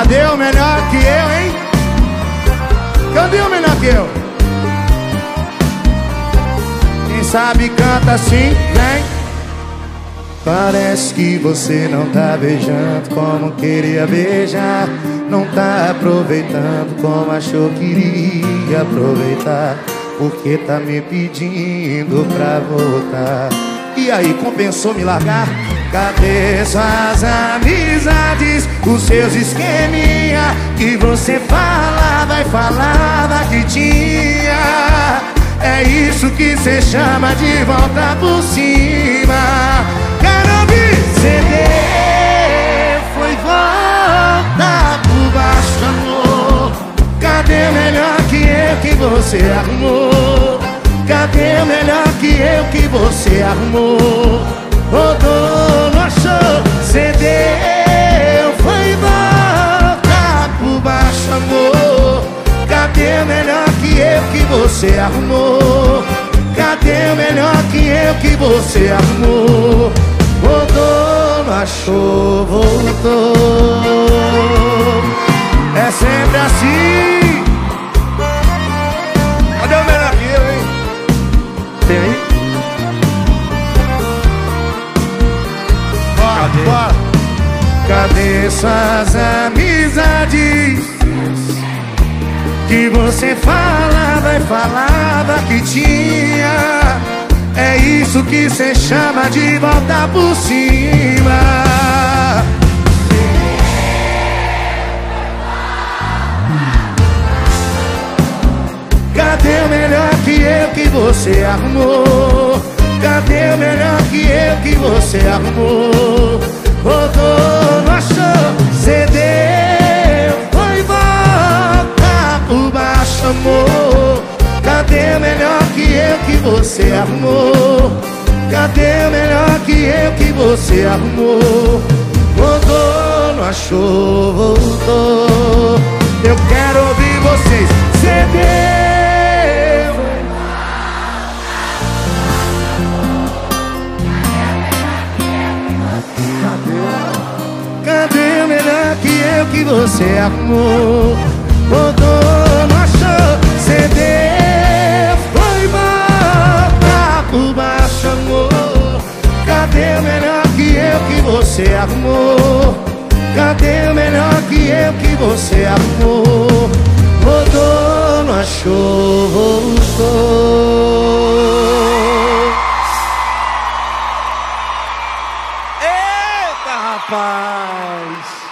Cadê o melhor que eu, hein? Cadê o melhor que eu? Quem sabe canta assim, vem Parece que você não tá beijando como queria beijar Não tá aproveitando como achou que iria aproveitar Porque tá me pedindo pra voltar E aí, compensou me largar? Cadê suas amizades, os seus esqueminha Que você falava e falava que tinha É isso que cê chama de volta por cima CD foi volta por baixo, amor Cadê o melhor que eu que você arrumou? Cadê o melhor que eu que você arrumou? Rodou, eu que você arrumou? Cadê o melhor que eu que você arrumou? achou, voltou. É sempre assim. Cadê o melhor que eu, hein? Tem aí? Cadê? Bora. Cadê suas amizades? Que você falava e falava que tinha é isso que cê chama de volta por cima Cadê o melhor que eu que você arrumou? Cadê o melhor que eu que você arrumou? Amor Cadê o melhor que eu que você arrumou? Cadê o melhor que eu que você arrumou? Voltou, não achou, voltou Eu quero ouvir vocês CD Cadê o melhor que eu que você arrumou? Voltou, você arrumou? Cadê o melhor que eu que você arrumou? Rodou, não achou, voltou Eita, rapaz!